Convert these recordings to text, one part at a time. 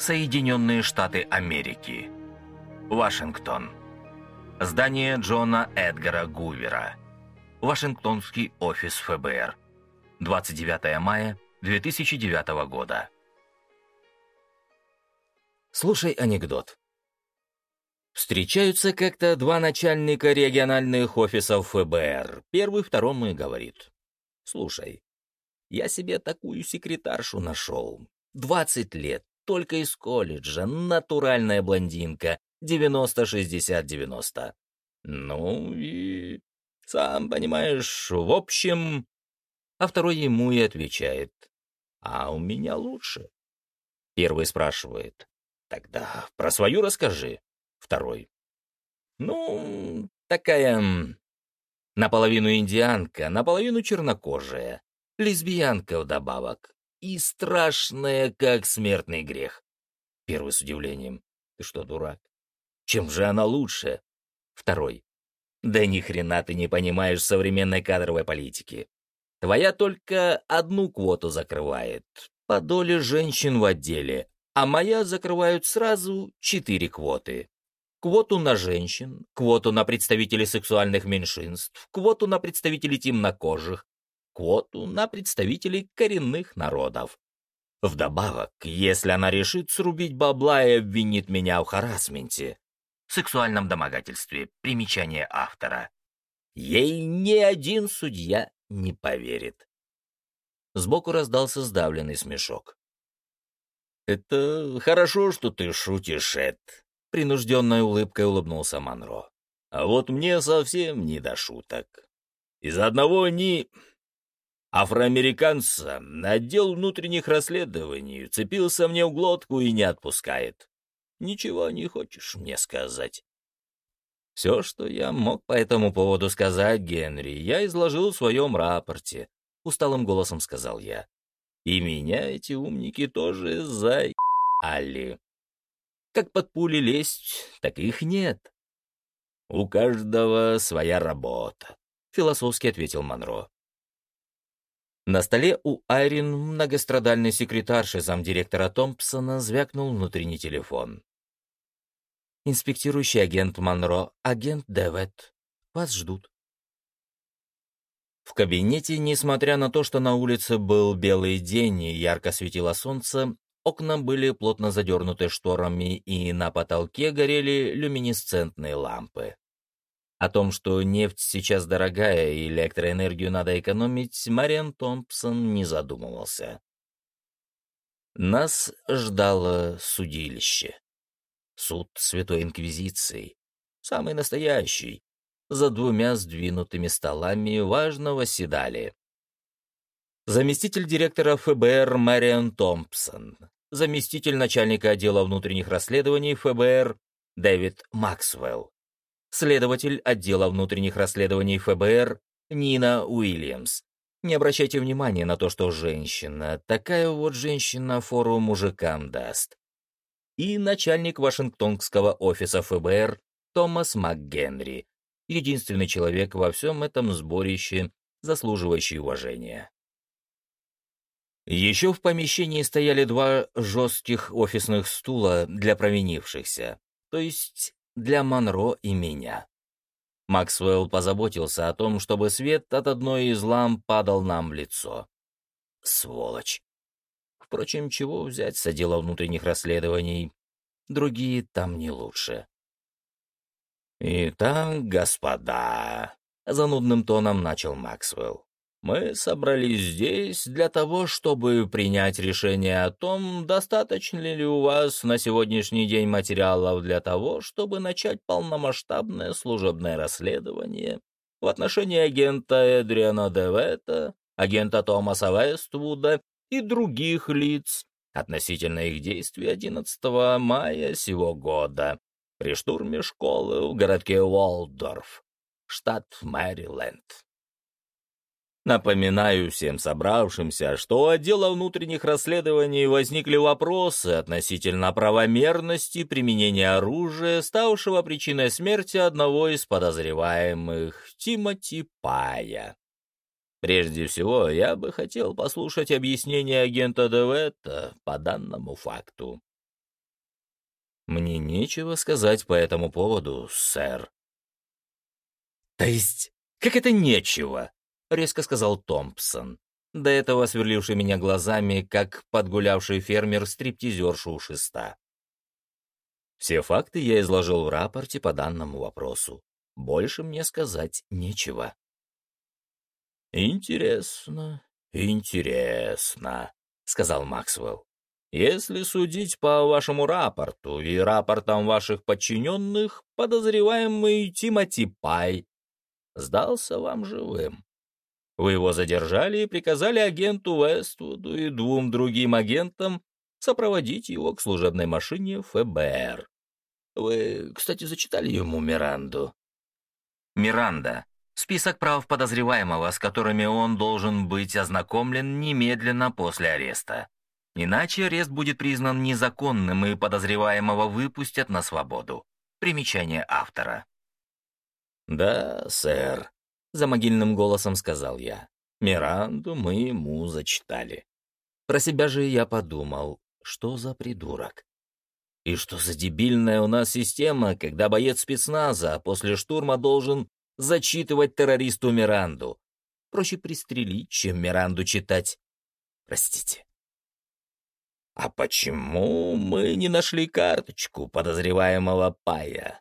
Соединенные Штаты Америки. Вашингтон. Здание Джона Эдгара Гувера. Вашингтонский офис ФБР. 29 мая 2009 года. Слушай анекдот. Встречаются как-то два начальника региональных офисов ФБР. Первый второму и говорит. Слушай, я себе такую секретаршу нашел. Двадцать лет, только из колледжа, натуральная блондинка, 90-60-90. Ну и... Сам понимаешь, в общем... А второй ему и отвечает. А у меня лучше. Первый спрашивает. Тогда про свою расскажи. Второй. Ну, такая... Наполовину индианка, наполовину чернокожая. Лесбиянка вдобавок. И страшная, как смертный грех. Первый с удивлением. Ты что, дурак? Чем же она лучше? Второй. Да ни хрена ты не понимаешь современной кадровой политики. Твоя только одну квоту закрывает, по доле женщин в отделе, а моя закрывают сразу четыре квоты. Квоту на женщин, квоту на представителей сексуальных меньшинств, квоту на представителей темнокожих, квоту на представителей коренных народов. Вдобавок, если она решит срубить бабла и обвинит меня в харасменте, сексуальном домогательстве. Примечание автора. Ей ни один судья не поверит. Сбоку раздался сдавленный смешок. «Это хорошо, что ты шутишь, Эд», — принужденной улыбкой улыбнулся Монро. «А вот мне совсем не до шуток. Из одного ни афроамериканца отдел внутренних расследований цепился мне в глотку и не отпускает. Ничего не хочешь мне сказать?» Все, что я мог по этому поводу сказать, Генри, я изложил в своем рапорте, — усталым голосом сказал я. И меня эти умники тоже заебали. Как под пули лезть, так их нет. У каждого своя работа, — философски ответил Монро. На столе у Айрин, многострадальной секретарши замдиректора Томпсона, звякнул внутренний телефон. Инспектирующий агент Монро, агент Девет. Вас ждут. В кабинете, несмотря на то, что на улице был белый день и ярко светило солнце, окна были плотно задернуты шторами и на потолке горели люминесцентные лампы. О том, что нефть сейчас дорогая и электроэнергию надо экономить, Мариан Томпсон не задумывался. Нас ждало судилище. Суд Святой Инквизиции, самый настоящий, за двумя сдвинутыми столами важно восседали. Заместитель директора ФБР Мэриан Томпсон, заместитель начальника отдела внутренних расследований ФБР Дэвид Максвелл, следователь отдела внутренних расследований ФБР Нина Уильямс. Не обращайте внимания на то, что женщина, такая вот женщина фору мужикам даст и начальник Вашингтонского офиса ФБР Томас МакГенри, единственный человек во всем этом сборище, заслуживающий уважения. Еще в помещении стояли два жестких офисных стула для провинившихся, то есть для Монро и меня. Максвелл позаботился о том, чтобы свет от одной из ламп падал нам в лицо. Сволочь. Впрочем, чего взять с отдела внутренних расследований? Другие там не лучше. «Итак, господа», — занудным тоном начал Максвелл, «мы собрались здесь для того, чтобы принять решение о том, достаточно ли у вас на сегодняшний день материалов для того, чтобы начать полномасштабное служебное расследование в отношении агента Эдриана Девета, агента Томаса Вествуда и других лиц относительно их действий 11 мая сего года при штурме школы в городке Уолдорф, штат Мэриленд. Напоминаю всем собравшимся, что у отдела внутренних расследований возникли вопросы относительно правомерности применения оружия, ставшего причиной смерти одного из подозреваемых, Тимоти Пая. Прежде всего, я бы хотел послушать объяснение агента Деветта по данному факту. Мне нечего сказать по этому поводу, сэр. То есть, как это нечего? Резко сказал Томпсон, до этого сверливший меня глазами, как подгулявший фермер-стриптизершу у шеста. Все факты я изложил в рапорте по данному вопросу. Больше мне сказать нечего. «Интересно, интересно», — сказал Максвелл. «Если судить по вашему рапорту и рапортам ваших подчиненных, подозреваемый Тимоти Пай сдался вам живым. Вы его задержали и приказали агенту Вествуду и двум другим агентам сопроводить его к служебной машине ФБР. Вы, кстати, зачитали ему Миранду? Миранда. Список прав подозреваемого, с которыми он должен быть ознакомлен немедленно после ареста. Иначе арест будет признан незаконным и подозреваемого выпустят на свободу. Примечание автора. «Да, сэр», за могильным голосом сказал я. Миранду мы ему зачитали. Про себя же я подумал, что за придурок. И что за дебильная у нас система, когда боец спецназа после штурма должен зачитывать террористу Миранду. Проще пристрелить, чем Миранду читать. Простите. А почему мы не нашли карточку подозреваемого Пая?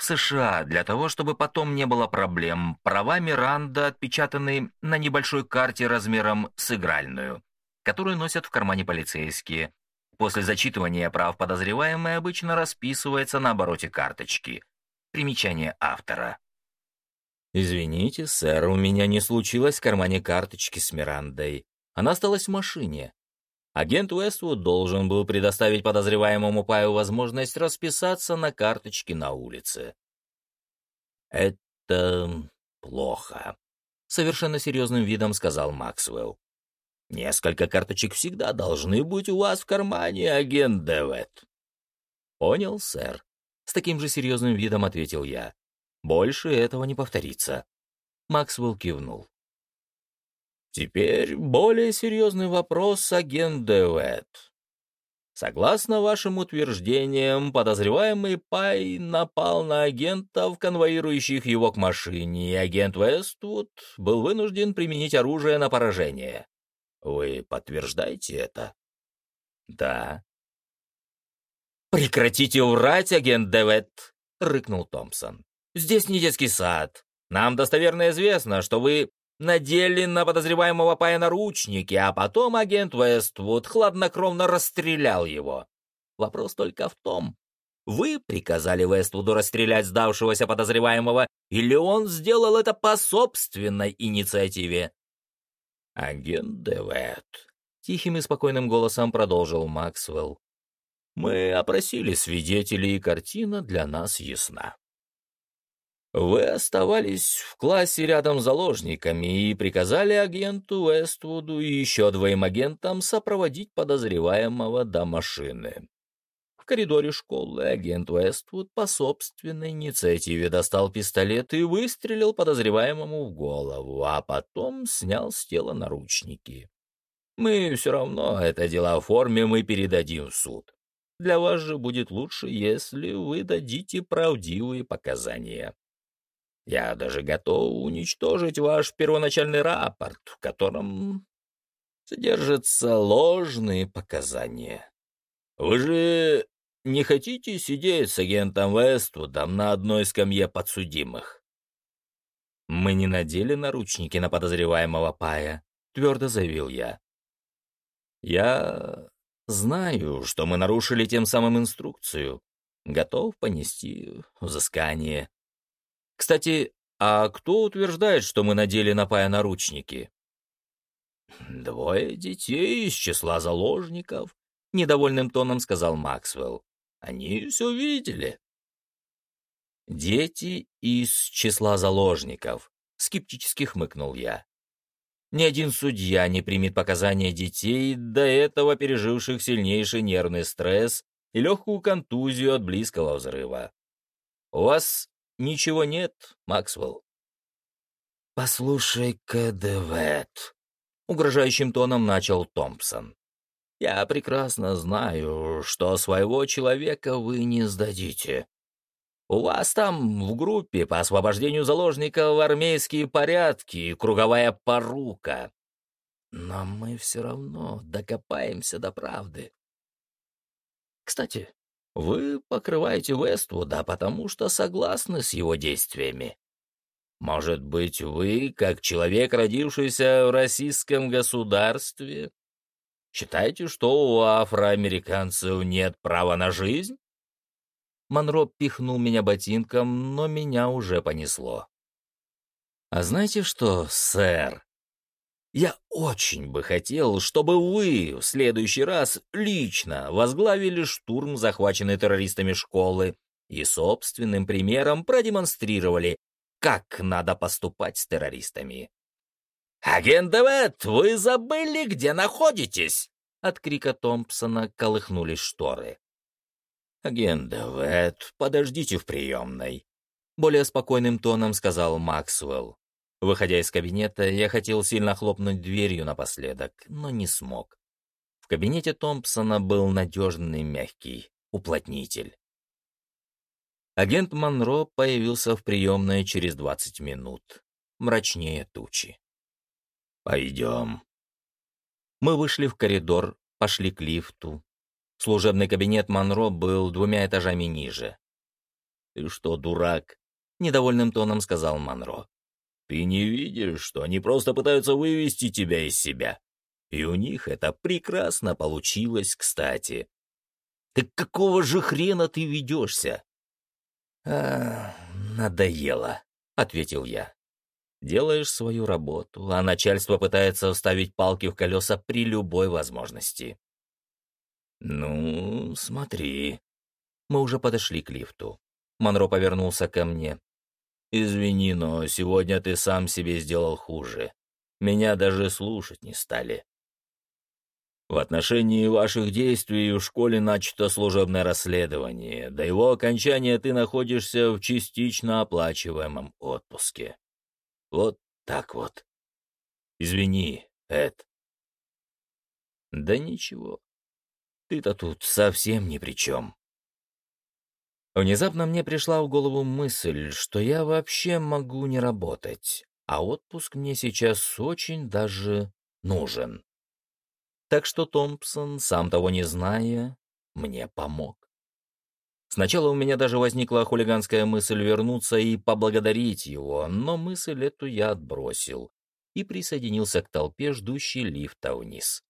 В США для того, чтобы потом не было проблем, права Миранда отпечатаны на небольшой карте размером с игральную, которую носят в кармане полицейские. После зачитывания прав подозреваемый обычно расписывается на обороте карточки. Примечание автора. «Извините, сэр, у меня не случилось в кармане карточки с Мирандой. Она осталась в машине. Агент Уэствуд должен был предоставить подозреваемому Паю возможность расписаться на карточке на улице. «Это плохо», — совершенно серьезным видом сказал Максвелл. «Несколько карточек всегда должны быть у вас в кармане, агент Девет». «Понял, сэр», — с таким же серьезным видом ответил я. «Больше этого не повторится». Максвелл кивнул. Теперь более серьезный вопрос, агент Девет. Согласно вашим утверждениям, подозреваемый Пай напал на агентов, конвоирующих его к машине, и агент Вествуд был вынужден применить оружие на поражение. Вы подтверждаете это? Да. «Прекратите врать, агент Девет!» — рыкнул Томпсон. «Здесь не детский сад. Нам достоверно известно, что вы надели на подозреваемого Пая наручники, а потом агент Вествуд хладнокровно расстрелял его. Вопрос только в том, вы приказали Вествуду расстрелять сдавшегося подозреваемого, или он сделал это по собственной инициативе? Агент Девет, тихим и спокойным голосом продолжил Максвелл. Мы опросили свидетелей, и картина для нас ясна. Вы оставались в классе рядом с заложниками и приказали агенту Вествуду и еще двоим агентам сопроводить подозреваемого до машины. В коридоре школы агент Вествуд по собственной инициативе достал пистолет и выстрелил подозреваемому в голову, а потом снял с тела наручники. Мы все равно это дело оформим и передадим в суд. Для вас же будет лучше, если вы дадите правдивые показания. Я даже готов уничтожить ваш первоначальный рапорт, в котором содержатся ложные показания. Вы же не хотите сидеть с агентом Вествудом на одной скамье подсудимых? Мы не надели наручники на подозреваемого Пая, твердо заявил я. Я знаю, что мы нарушили тем самым инструкцию. Готов понести взыскание. Кстати, а кто утверждает, что мы надели на Пая наручники? Двое детей из числа заложников, недовольным тоном сказал Максвелл. Они все видели. Дети из числа заложников, скептически хмыкнул я. Ни один судья не примет показания детей, до этого переживших сильнейший нервный стресс и легкую контузию от близкого взрыва. У вас ничего нет, Максвелл. «Послушай-ка, Девет», — угрожающим тоном начал Томпсон. Я прекрасно знаю, что своего человека вы не сдадите. У вас там в группе по освобождению заложников армейские порядки и круговая порука. Но мы все равно докопаемся до правды. Кстати, вы покрываете Вествуда, потому что согласны с его действиями. Может быть, вы, как человек, родившийся в российском государстве, считаете, что у афроамериканцев нет права на жизнь? Монро пихнул меня ботинком, но меня уже понесло. «А знаете что, сэр? Я очень бы хотел, чтобы вы в следующий раз лично возглавили штурм захваченной террористами школы и собственным примером продемонстрировали, как надо поступать с террористами. «Агент Девет, вы забыли, где находитесь?» От крика Томпсона колыхнулись шторы. «Агент Девет, подождите в приемной», — более спокойным тоном сказал Максвелл. Выходя из кабинета, я хотел сильно хлопнуть дверью напоследок, но не смог. В кабинете Томпсона был надежный мягкий уплотнитель. Агент Монро появился в приемной через 20 минут, мрачнее тучи. «Пойдем». Мы вышли в коридор, пошли к лифту. Служебный кабинет Монро был двумя этажами ниже. «Ты что, дурак?» — недовольным тоном сказал Монро. «Ты не видишь, что они просто пытаются вывести тебя из себя? И у них это прекрасно получилось, кстати. Так какого же хрена ты ведешься?» «А, надоело», — ответил я. «Делаешь свою работу, а начальство пытается вставить палки в колеса при любой возможности». «Ну, смотри». Мы уже подошли к лифту. Монро повернулся ко мне. «Извини, но сегодня ты сам себе сделал хуже. Меня даже слушать не стали. В отношении ваших действий в школе начато служебное расследование. До его окончания ты находишься в частично оплачиваемом отпуске. Вот так вот. Извини, Эд. Да ничего. Ты-то тут совсем ни при чем. Внезапно мне пришла в голову мысль, что я вообще могу не работать, а отпуск мне сейчас очень даже нужен. Так что Томпсон, сам того не зная, мне помог. Сначала у меня даже возникла хулиганская мысль вернуться и поблагодарить его, но мысль эту я отбросил и присоединился к толпе, ждущей лифта вниз.